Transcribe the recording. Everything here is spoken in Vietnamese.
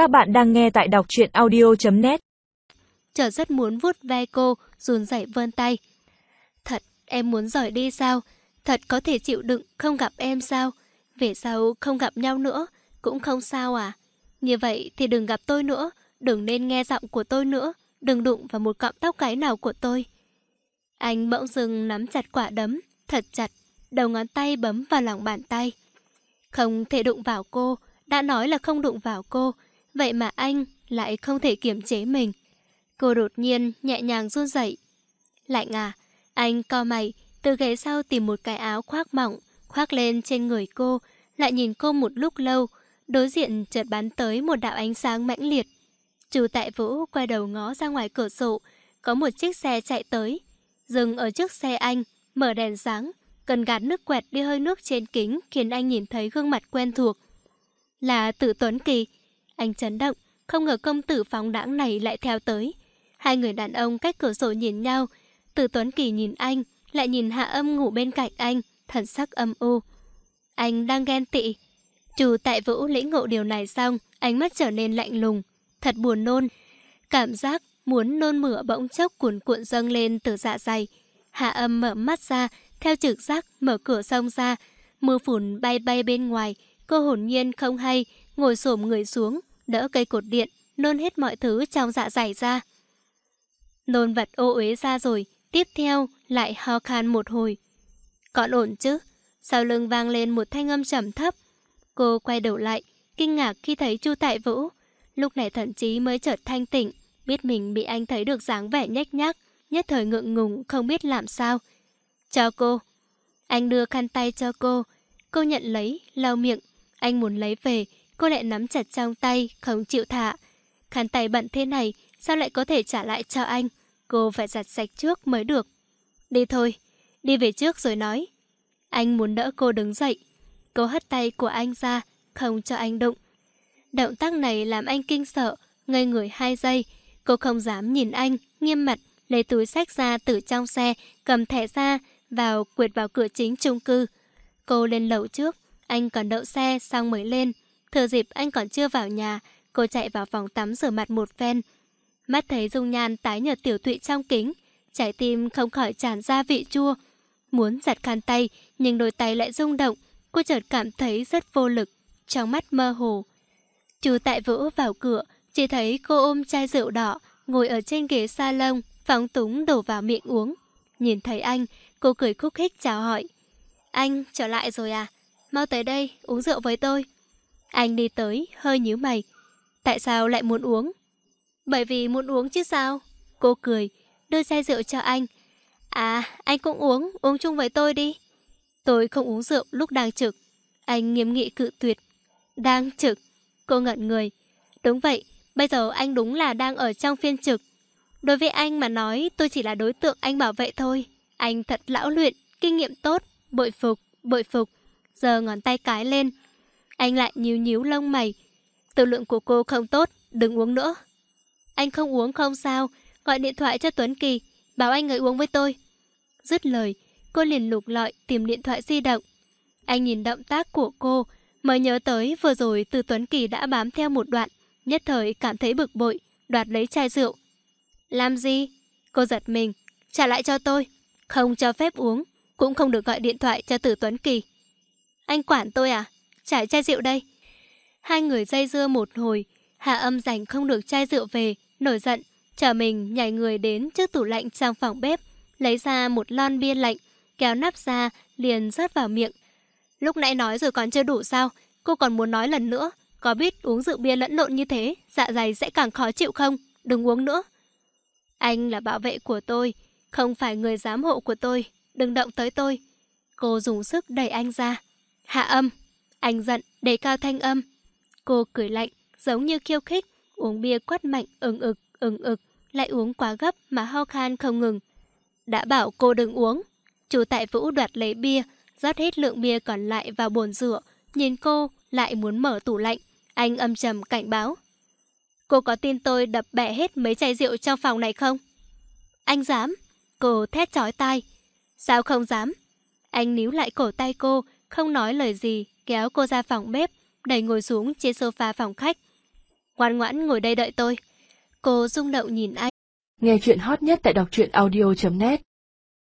Các bạn đang nghe tại đọc truyện audio.net Trở rất muốn vuốt ve cô, run rẩy vươn tay. Thật, em muốn rời đi sao? Thật có thể chịu đựng không gặp em sao? Về sau không gặp nhau nữa, cũng không sao à? Như vậy thì đừng gặp tôi nữa, đừng nên nghe giọng của tôi nữa, đừng đụng vào một cọng tóc cái nào của tôi. Anh bỗng dưng nắm chặt quả đấm, thật chặt, đầu ngón tay bấm vào lòng bàn tay. Không thể đụng vào cô, đã nói là không đụng vào cô, vậy mà anh lại không thể kiềm chế mình. Cô đột nhiên nhẹ nhàng run rẩy. Lạnh à, anh co mày, từ ghế sau tìm một cái áo khoác mỏng, khoác lên trên người cô, lại nhìn cô một lúc lâu, đối diện chợt bắn tới một đạo ánh sáng mãnh liệt. Chú tại vũ quay đầu ngó ra ngoài cửa sổ, có một chiếc xe chạy tới. Dừng ở trước xe anh, mở đèn sáng, cần gạt nước quẹt đi hơi nước trên kính khiến anh nhìn thấy gương mặt quen thuộc. Là Tử Tuấn Kỳ. Anh chấn động, không ngờ công tử phóng đãng này lại theo tới. Hai người đàn ông cách cửa sổ nhìn nhau. từ Tuấn Kỳ nhìn anh, lại nhìn Hạ Âm ngủ bên cạnh anh, thần sắc âm u. Anh đang ghen tị. Chủ tại vũ lĩnh ngộ điều này xong, ánh mắt trở nên lạnh lùng, thật buồn nôn. Cảm giác muốn nôn mửa bỗng chốc cuồn cuộn dâng lên từ dạ dày. Hạ âm mở mắt ra, theo trực giác mở cửa sông ra. Mưa phùn bay bay bên ngoài, cô hồn nhiên không hay, ngồi xổm người xuống, đỡ cây cột điện, nôn hết mọi thứ trong dạ dày ra. Nôn vật ô uế ra rồi, tiếp theo lại ho khan một hồi. Còn ổn chứ? Sau lưng vang lên một thanh âm trầm thấp. Cô quay đầu lại, kinh ngạc khi thấy Chu Tại Vũ. Lúc này thậm chí mới chợt thanh tỉnh, biết mình bị anh thấy được dáng vẻ nhếch nhác, nhất thời ngượng ngùng không biết làm sao. Cho cô. Anh đưa khăn tay cho cô. Cô nhận lấy, lau miệng. Anh muốn lấy về, cô lại nắm chặt trong tay, không chịu thả. Khăn tay bận thế này, sao lại có thể trả lại cho anh? Cô phải giặt sạch trước mới được. Đi thôi, đi về trước rồi nói. Anh muốn đỡ cô đứng dậy. Cô hất tay của anh ra, không cho anh đụng. Động tác này làm anh kinh sợ, ngây người hai giây. Cô không dám nhìn anh, nghiêm mặt, lấy túi sách ra từ trong xe, cầm thẻ ra, vào quyệt vào cửa chính chung cư. Cô lên lầu trước, anh còn đậu xe xong mới lên. Thừa dịp anh còn chưa vào nhà, cô chạy vào phòng tắm rửa mặt một phen. Mắt thấy dung nhan tái nhợt tiểu tụy trong kính, trái tim không khỏi tràn ra vị chua. Muốn giặt khăn tay, nhưng đôi tay lại rung động, cô chợt cảm thấy rất vô lực, trong mắt mơ hồ. Chú tại vũ vào cửa, chỉ thấy cô ôm chai rượu đỏ, ngồi ở trên ghế salon, phóng túng đổ vào miệng uống. Nhìn thấy anh, cô cười khúc khích chào hỏi. Anh trở lại rồi à? Mau tới đây, uống rượu với tôi. Anh đi tới, hơi nhíu mày. Tại sao lại muốn uống? Bởi vì muốn uống chứ sao? Cô cười, đưa chai rượu cho anh. À, anh cũng uống, uống chung với tôi đi. Tôi không uống rượu lúc đang trực. Anh nghiêm nghị cự tuyệt. Đang trực. Cô ngẩn người. Đúng vậy, bây giờ anh đúng là đang ở trong phiên trực. Đối với anh mà nói, tôi chỉ là đối tượng anh bảo vệ thôi. Anh thật lão luyện, kinh nghiệm tốt, bội phục, bội phục. Giờ ngón tay cái lên. Anh lại nhíu nhíu lông mày. Tự lượng của cô không tốt, đừng uống nữa. Anh không uống không sao, gọi điện thoại cho Tuấn Kỳ, bảo anh ấy uống với tôi. Dứt lời, cô liền lục lọi tìm điện thoại di động. Anh nhìn động tác của cô, mới nhớ tới vừa rồi từ Tuấn Kỳ đã bám theo một đoạn, nhất thời cảm thấy bực bội, đoạt lấy chai rượu. Làm gì? Cô giật mình, trả lại cho tôi. Không cho phép uống, cũng không được gọi điện thoại cho Tử Tuấn Kỳ. Anh quản tôi à? Trả chai rượu đây. Hai người dây dưa một hồi, Hạ âm giành không được chai rượu về, nổi giận, chờ mình nhảy người đến trước tủ lạnh trong phòng bếp, lấy ra một lon bia lạnh, kéo nắp ra, liền rót vào miệng. Lúc nãy nói rồi còn chưa đủ sao? Cô còn muốn nói lần nữa, có biết uống rượu bia lẫn lộn như thế, dạ dày sẽ càng khó chịu không? Đừng uống nữa. Anh là bảo vệ của tôi, không phải người giám hộ của tôi, đừng động tới tôi. Cô dùng sức đẩy anh ra. Hạ âm. Anh giận, đẩy cao thanh âm. Cô cười lạnh, giống như khiêu khích, uống bia quát mạnh ừng ực, ừng ực, lại uống quá gấp mà ho khan không ngừng. Đã bảo cô đừng uống. Chủ tại Vũ đoạt lấy bia, rót hết lượng bia còn lại vào bồn rửa, nhìn cô lại muốn mở tủ lạnh. Anh âm trầm cảnh báo. Cô có tin tôi đập bẻ hết mấy chai rượu trong phòng này không? Anh dám. Cô thét chói tai. Sao không dám? Anh níu lại cổ tay cô, không nói lời gì, kéo cô ra phòng bếp, đẩy ngồi xuống trên sofa phòng khách. ngoan ngoãn ngồi đây đợi tôi. Cô rung động nhìn anh. Nghe chuyện hot nhất tại đọc truyện audio.net